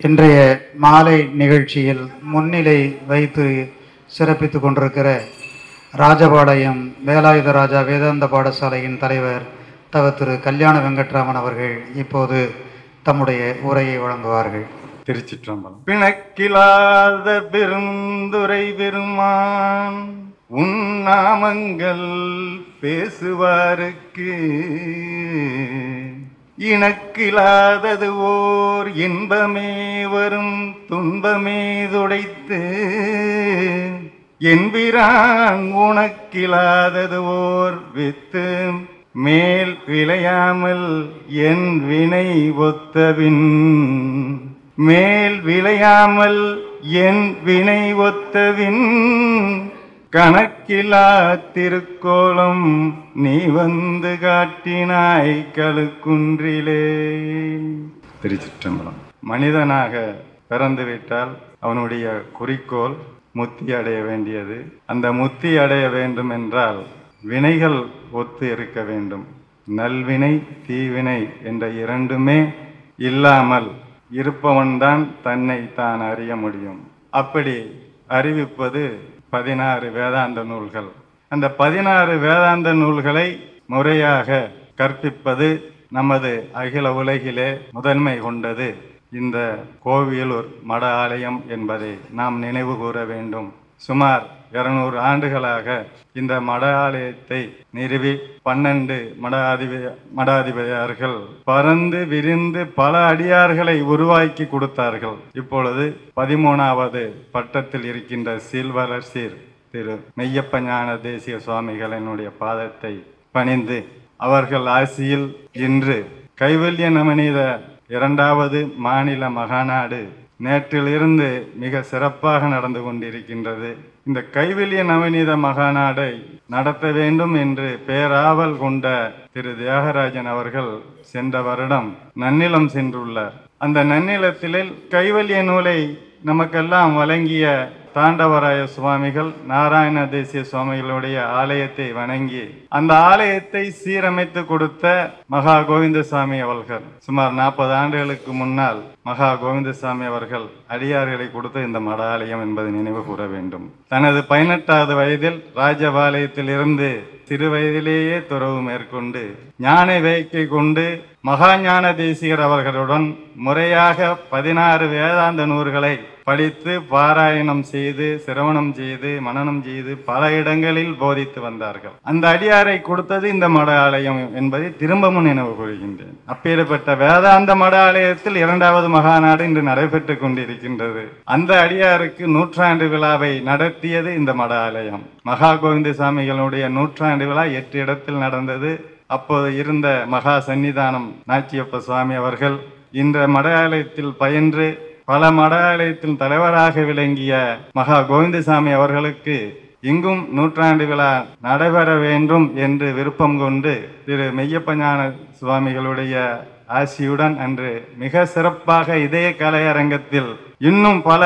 இன்றைய மாலை நிகழ்ச்சியில் முன்னிலை வைத்து சிறப்பித்து கொண்டிருக்கிற ராஜபாளையம் வேலாயுத ராஜா வேதாந்த பாடசாலையின் தலைவர் தவ திரு கல்யாண வெங்கட்ராமன் அவர்கள் இப்போது தம்முடைய உரையை வழங்குவார்கள். திருச்சிற்றம்பலம். பிணக்கிலாத பெருந்துரை பெருமான் உன் நாமங்கள் பேசுவாருக்கு. இணக்கிலாதது ஓர் இன்பமே வரும் துன்பமே துடைத்து என்பிரான் உனக்கிலாதது ஓர் வித்து மேல் விளையாமல் என் வினை ஒத்தவின் மேல் விளையாமல் என் வினை ஒத்தவின் கணக்கிலா திருக்கோலம் நீ வந்து காட்டினாய் கழுக்குன்றிலே. திருச்சிற்றம்பலம். மனிதனாக பிறந்துவிட்டால் அவனுடைய குறிக்கோள் முத்தி அடைய வேண்டியது. அந்த முத்தி அடைய வேண்டும் என்றால் வினைகள் ஒத்து இருக்க வேண்டும். நல்வினை தீவினை என்ற இரண்டுமே இல்லாமல் இருப்பவன்தான் தன்னை தான் அறிய முடியும். அப்படி அறிவிப்பது பதினாறு வேதாந்த நூல்கள். அந்த பதினாறு வேதாந்த நூல்களை முறையாக கற்பிப்பது நமது அகில உலகிலே முதன்மை கொண்டது. இந்த கோவிலூர் மட ஆலயம் என்பதை நாம் நினைவு கூற வேண்டும். சுமார் இருநூறு ஆண்டுகளாக இந்த மட ஆலயத்தை நிறுவி பன்னெண்டு மடாதிபதி மடாதிபதியார்கள் பறந்து விரிந்து பல அடியார்களை உருவாக்கி கொடுத்தார்கள். இப்பொழுது பதிமூணாவது பட்டத்தில் இருக்கின்ற சீல்வலர் சீர் திரு மெய்யப்ப ஞான தேசிய சுவாமிகளினுடைய பாதத்தை பணிந்து அவர்கள் ஆசியில் இன்று கைவல்ய நவநீத இரண்டாவது மாநில மகாநாடு நேற்றிலிருந்து மிக சிறப்பாக நடந்து கொண்டிருக்கின்றது. இந்த கைவல்ய நவநீத மகாநாடை நடத்த வேண்டும் என்று பேராவல் கொண்ட திரு தியாகராஜன் அவர்கள் சென்ற வருடம் நன்னிலம் சென்றுள்ளார். அந்த நன்னிலத்திலே கைவல்ய நூலை நமக்கெல்லாம் வழங்கிய தாண்டவராய சுவாமிகள் நாராயண தேசிய சுவாமிகளுடைய ஆலயத்தை வணங்கி அந்த ஆலயத்தை சீரமைத்து கொடுத்த மகா கோவிந்தசாமி அவர்கள் சுமார் நாற்பது ஆண்டுகளுக்கு முன்னால் மகா கோவிந்தசாமி அவர்கள் அடியார்களை கொடுத்த இந்த மட ஆலயம் என்பதை நினைவு கூற வேண்டும். தனது பதினெட்டாவது வயதில் ராஜபாளையத்தில் இருந்து சிறு வயதிலேயே துறவு மேற்கொண்டு ஞான வேக்கை கொண்டு மகா ஞான தேசிகர் அவர்களுடன் முறையாக பதினாறு வேதாந்த நூறுகளை படித்து பாராயணம் செய்து சிரவணம் செய்து மனனம் செய்து பல இடங்களில் போதித்து வந்தார்கள். அந்த அடியாரை கொடுத்தது இந்த மட ஆலயம் என்பதை திரும்பவும் நினைவு கொள்கின்றேன் அப்பேற்பட்ட வேதாந்த மட ஆலயத்தில் இரண்டாவது மகாநாடு இன்று நடைபெற்று கொண்டிருக்கின்றது. அந்த அடியாருக்கு நூற்றாண்டு விழாவை நடத்தியது இந்த மட ஆலயம். மகா கோவிந்த சாமிகளுடைய நூற்றாண்டு விழா எட்டு இடத்தில் நடந்தது. அப்போது இருந்த மகா சன்னிதானம் நாச்சியப்ப சுவாமி அவர்கள் இந்த மட ஆலயத்தில் பயின்று பல மடாலயத்தின் தலைவராக விளங்கிய மகா கோவிந்தசாமி அவர்களுக்கு இங்கும் நூற்றாண்டு விழா நடைபெற வேண்டும் என்று விருப்பம் கொண்டு திரு மெய்யப்பஞான சுவாமிகளுடைய ஆசியுடன் அன்று மிக சிறப்பாக இதய கலையரங்கத்தில் இன்னும் பல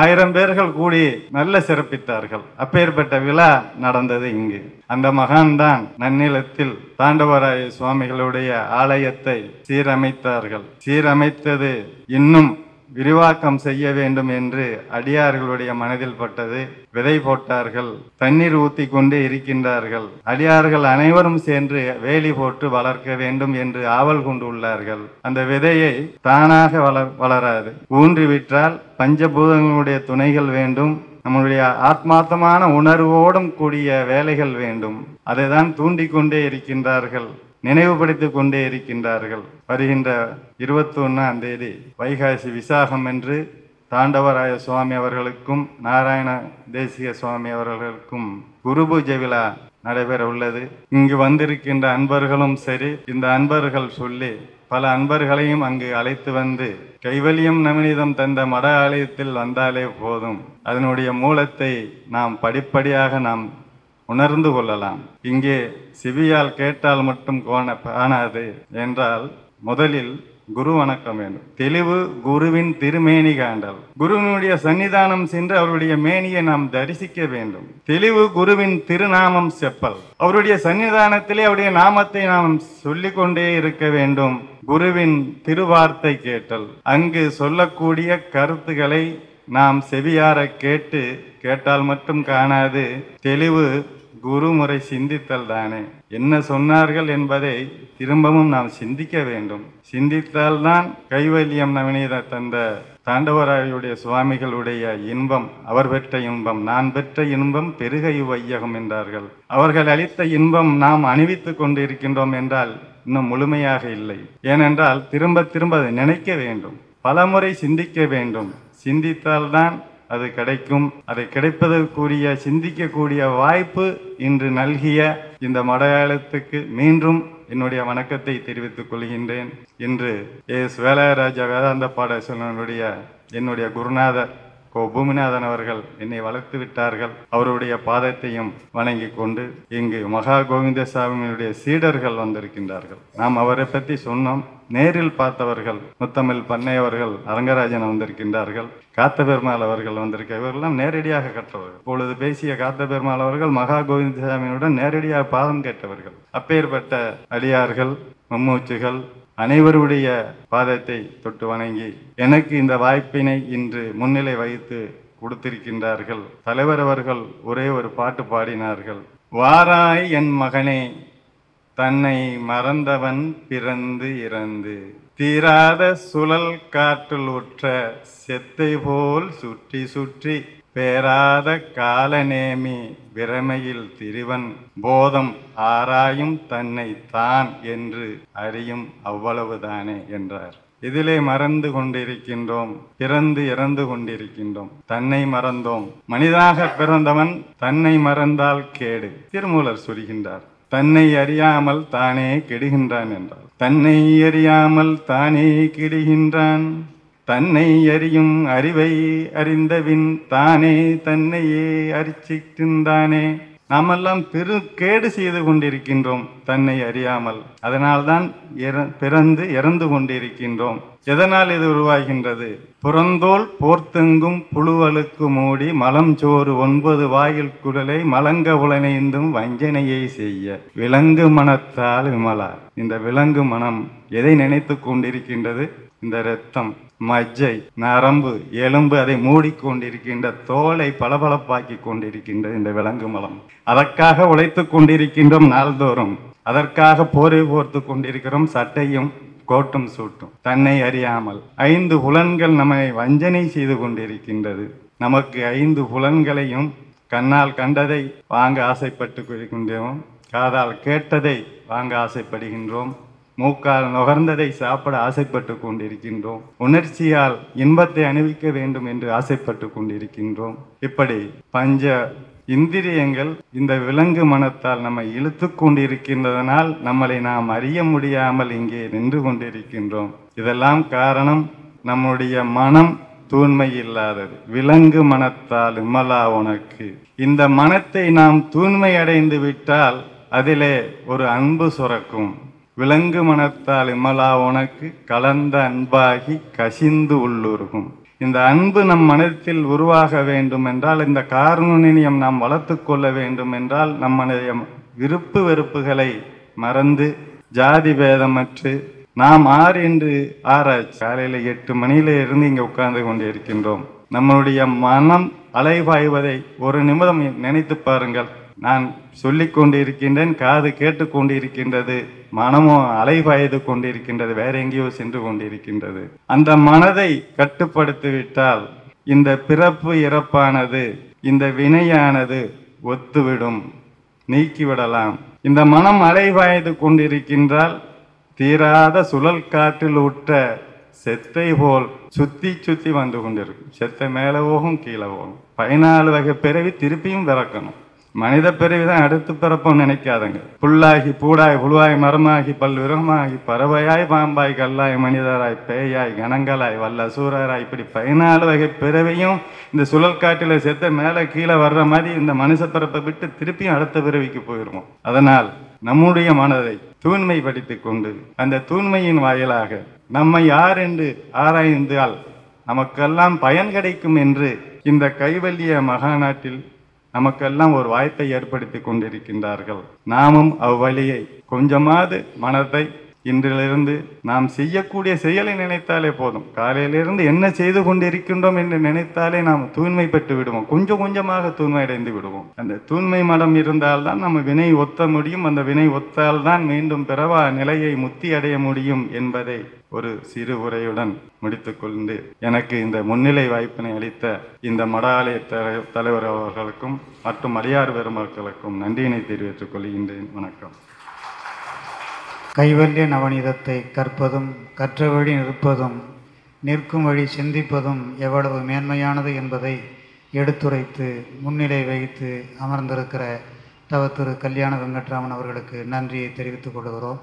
ஆயிரம் பேர்கள் கூடி நல்ல சிறப்பித்தார்கள். அப்பேற்பட்ட விழா நடந்தது இங்கு. அந்த மகான் தான் நன்னிலத்தில் தாண்டவராய சுவாமிகளுடைய ஆலயத்தை சீரமைத்தார்கள். சீரமைத்தது இன்னும் விரிவாக்கம் செய்ய வேண்டும் என்று அடியார்களுடைய மனதில் பட்டது. விதை போட்டார்கள் தண்ணீர் ஊத்தி கொண்டே இருக்கின்றார்கள். அடியார்கள் அனைவரும் சென்று வேலி போட்டு வளர்க்க வேண்டும் என்று ஆவல் கொண்டுள்ளார்கள் அந்த விதையை தானாக வளர் வளராது. ஊன்றிவிட்டால் பஞ்சபூதங்களுடைய துணைகள் வேண்டும். நம்மளுடைய ஆத்மார்த்தமான உணர்வோடும் கூடிய வேலைகள் வேண்டும். அதை தான் தூண்டிக்கொண்டே இருக்கின்றார்கள். நினைவுபடுத்திக் கொண்டே இருக்கின்றார்கள். வருகின்ற இருபத்தி ஒன்னாம் தேதி வைகாசி விசாகம் என்று தாண்டவராய சுவாமி அவர்களுக்கும் நாராயண தேசிய சுவாமி அவர்களுக்கும் குரு பூஜை விழா நடைபெற உள்ளது. இங்கு வந்திருக்கின்ற அன்பர்களும் சரி இந்த அன்பர்கள் சொல்லி பல அன்பர்களையும் அங்கு அழைத்து வந்து கைவல்யம் நமினிதம் தந்த மட ஆலயத்தில் வந்தாலே போதும். அதனுடைய மூலத்தை நாம் படிப்படியாக நாம் உணர்ந்து கொள்ளலாம். இங்கே செவியால் கேட்டால் மட்டும் கோண காணாது என்றால் முதலில் குரு வணக்கம் வேண்டும். தெளிவு குருவின் திருமேனி காண்டல். குருவினுடைய சன்னிதானம் சென்று அவருடைய மேனியை நாம் தரிசிக்க வேண்டும். தெளிவு குருவின் திருநாமம் செப்பல். அவருடைய சன்னிதானத்திலே அவருடைய நாமத்தை நாம் சொல்லிக்கொண்டே இருக்க வேண்டும். குருவின் திருவார்த்தை கேட்டல். அங்கு சொல்லக்கூடிய கருத்துக்களை நாம் செவியார கேட்டு கேட்டால் மட்டும் காணாது. தெளிவு குருமுறை சிந்தித்தல் தானே. என்ன சொன்னார்கள் என்பதை திரும்பவும் நாம் சிந்திக்க வேண்டும். சிந்தித்தால்தான் கைவல்யம் நவநீத தந்த தாண்டவராயுடைய சுவாமிகளுடைய இன்பம் அவர் பெற்ற இன்பம் நான் பெற்ற இன்பம் பெருகை வையகம் என்றார்கள். அவர்கள் அளித்த இன்பம் நாம் அணிவித்துக் கொண்டிருக்கின்றோம் என்றால் இன்னும் முழுமையாக இல்லை. ஏனென்றால் திரும்ப திரும்ப அதை நினைக்க வேண்டும். பலமுறை சிந்திக்க வேண்டும். சிந்தித்தால்தான் அது கிடைக்கும். அதை கிடைப்பதற்குரிய சிந்திக்கக்கூடிய வாய்ப்பு இன்று நல்கிய இந்த மடையாளத்துக்கு மீண்டும் என்னுடைய வணக்கத்தை தெரிவித்துக் கொள்கின்றேன். இன்று எஸ் வேலாயராஜா வேதாந்த பாடசாலையினுடைய என்னுடைய குருநாதர் கோ. பூமிநாதன் அவர்கள் என்னை வளர்த்து விட்டார்கள். அவருடைய பாதத்தையும் வணங்கி கொண்டு இங்கு மகா கோவிந்தசாமியினுடைய சீடர்கள் வந்திருக்கின்றார்கள். நாம் அவரை பற்றி சொன்னோம். நேரில் பார்த்தவர்கள் முத்தமிழ் பண்ணை அவர்கள் அரங்கராஜன் வந்திருக்கின்றார்கள் காத்த பெருமாள் அவர்கள் வந்திருக்க இவர்கள்லாம் நேரடியாக கற்றவர்கள். இப்பொழுது பேசிய காத்த பெருமாள் அவர்கள் மகா கோவிந்தசாமியுடன் நேரடியாக பாதம் கேட்டவர்கள். அப்பேற்பட்ட அடியார்கள் மும்மூச்சுகள் அனைவருடைய பாதத்தை தொட்டு வணங்கி எனக்கு இந்த வாய்ப்பினை இன்று முன்னிலை வைத்து கொடுத்திருக்கின்றார்கள். தலைவர் அவர்கள் ஒரே ஒரு பாட்டு பாடினார்கள். வாராய் என் மகனே தன்னை மறந்தவன் பிறந்து இறந்து. தீராத சுழல் காற்றில் உற்ற செத்தை போல் சுற்றி சுற்றி பேராத காலநேமி பிரமையில் திரிவன். போதம் ஆராயும் தன்னை தான் என்று அறியும் அவ்வளவுதானே என்றார். இதிலே மறந்து கொண்டிருக்கின்றோம் பிறந்து இறந்து கொண்டிருக்கின்றோம். தன்னை மறந்தோம். மனிதாக பிறந்தவன் தன்னை மறந்தால் கேடு. திருமூலர் சொல்கின்றார். தன்னை அறியாமல் தானே கெடுகின்றான் என்றார் தன்னை அறியாமல் தானே கெடுகின்றான். தன்னை அறியும் அறிவை அறிந்தவின் தானே தன்னையே அரிச்சிக்கின்றானே. நாமெல்லாம் பெரு கேடு செய்து கொண்டிருக்கின்றோம் தன்னை அறியாமல். அதனால்தான் பிறந்து இறந்து கொண்டிருக்கின்றோம். எதனால் இது உருவாகின்றது? புறந்தோல் போர்த்தெங்கும் புழுவலுக்கு மூடி மலம் சோறு ஒன்பது வாயில் குடலை மலங்க உலனைந்தும் வஞ்சனையை செய்ய. விலங்கு மனத்தால் விமலா. இந்த விலங்கு மனம் எதை நினைத்து கொண்டிருக்கின்றது? இந்த ரத்தம் மஜ்ஜை நரம்பு எலும்பு அதை மூடிக்கொண்டிருக்கின்ற தோலை பளபளப்பாக்கி கொண்டிருக்கின்ற இந்த விலங்கு மலம். அதற்காக உழைத்து கொண்டிருக்கின்றோம் நாள்தோறும். அதற்காக போரை போர்த்து கொண்டிருக்கிறோம் சட்டையும் கோட்டும் சூட்டும். தன்னை அறியாமல் ஐந்து புலன்கள் நம்மை வஞ்சனை செய்து கொண்டிருக்கின்றது. நமக்கு ஐந்து புலன்களையும் கண்ணால் கண்டதை வாங்க ஆசைப்பட்டு கொண்டிருக்கின்றோம் காதால் கேட்டதை வாங்க ஆசைப்படுகின்றோம். மூக்கால் நுகர்ந்ததை சாப்பிட ஆசைப்பட்டு கொண்டிருக்கின்றோம். உணர்ச்சியால் இன்பத்தை அணிவிக்க வேண்டும் என்று ஆசைப்பட்டு கொண்டிருக்கின்றோம். இப்படி பஞ்ச இந்திரியங்கள் இந்த விலங்கு மனத்தால் நம்மை இழுத்து கொண்டிருக்கின்றதனால் நம்மளை நாம் அறிய முடியாமல் இங்கே நின்று கொண்டிருக்கின்றோம். இதெல்லாம் காரணம் நம்முடைய மனம் தூய்மை இல்லாதது. விலங்கு மனத்தால் இம்மலா உனக்கு. இந்த மனத்தை நாம் தூய்மை அடைந்து விட்டால் அதிலே ஒரு அன்பு சுரக்கும். விலங்கு மனத்தால் இம்மலா உனக்கு கலந்த அன்பாகி கசிந்து உள்ளுருகும். இந்த அன்பு நம் மனத்தில் உருவாக வேண்டும் என்றால் இந்த காரணனியம் நாம் வளர்த்து கொள்ள வேண்டும் என்றால் நம்முடைய விருப்பு வெறுப்புகளை மறந்து ஜாதி பேதமற்று நாம் ஆறு என்று ஆராய்ச்சி காலையில் எட்டு மணியில இருந்து இங்கே உட்கார்ந்து கொண்டிருக்கின்றோம். நம்மளுடைய மனம் அலைபாய்வதை ஒரு நிமிடம் நினைத்து பாருங்கள். நான் சொல்லிக் கொண்டிருக்கின்றேன் காது கேட்டுக்கொண்டு இருக்கின்றது மனமும் அலைபாய்து கொண்டிருக்கின்றது வேற எங்கேயோ சென்று கொண்டிருக்கின்றது. அந்த மனதை கட்டுப்படுத்திவிட்டால் இந்த பிறப்பு இறப்பானது இந்த வினையானது ஒத்துவிடும் நீக்கிவிடலாம். இந்த மனம் அலைபாய்து கொண்டிருக்கின்றால் தீராத சுழல் காற்றில் உற்ற செத்தை போல் சுத்தி சுத்தி வந்து கொண்டிருக்கும். செத்தை மேலே போகும் கீழே போகும். பதினாலு வகை பிறவி திருப்பியும் பிறக்கணும். மனித பிறவி தான் அடுத்து பிறப்போம் நினைக்காதங்க. புல்லாகி பூடாய் புழுவாய் மரமாகி பல்விரமாகி பறவையாய் பாம்பாய் கல்லாய் மனிதராய் பேயாய் கணங்களாய் வல்ல சூரராய் இப்படி பதினாலு வகை பிறவையும் இந்த சுழல் காட்டில் செத்த மேலே கீழே வர்ற மாதிரி இந்த மனுஷ பிறப்பை விட்டு திருப்பியும் அடுத்த பிறவிக்கு போயிடுவோம் அதனால் நம்முடைய மனதை தூய்மைப்படுத்திக் கொண்டு அந்த தூய்மையின் வாயிலாக நம்மை யார் என்று ஆராய்ந்தால் நமக்கெல்லாம் பயன் கிடைக்கும் என்று இந்த கைவல்லிய மகாநாட்டில் நமக்கெல்லாம் ஒரு வாய்ப்பை ஏற்படுத்தி கொண்டிருக்கின்றார்கள். நாமும் அவ்வழியை கொஞ்சமாவது மனத்தை இன்றிலிருந்து நாம் செய்யக்கூடிய செயலை நினைத்தாலே போதும். காலையிலிருந்து என்ன செய்து கொண்டிருக்கின்றோம் என்று நினைத்தாலே நாம் தூய்மை பெற்று விடுவோம். கொஞ்சம் கொஞ்சமாக தூய்மை அடைந்து விடுவோம். அந்த தூய்மை மடம் இருந்தால்தான் நம்ம வினை ஒத்த முடியும். அந்த வினை ஒத்தால்தான் மீண்டும் பிறவா நிலையை முத்தி அடைய முடியும் என்பதை ஒரு சிறு உரையுடன் முடித்துக்கொண்டு எனக்கு இந்த முன்னிலை வாய்ப்பினை அளித்த இந்த மடாலய தலை- தலைவர் அவர்களுக்கும் மற்றும் அடியார் பெருமக்களுக்கும் நன்றியினை தெரிவித்துக் கொள்கின்றேன். வணக்கம். கைவல்ய நவநீதத்தை கற்பதும் கற்ற வழி நிற்பதும் நிற்கும் வழி சிந்திப்பதும் எவ்வளவு மேன்மையானது என்பதை எடுத்துரைத்து முன்னிலை வைத்து அமர்ந்திருக்கிற தவ திரு கல்யாண வெங்கட்ராமன் அவர்களுக்கு நன்றியை தெரிவித்துக் கொள்கிறோம்.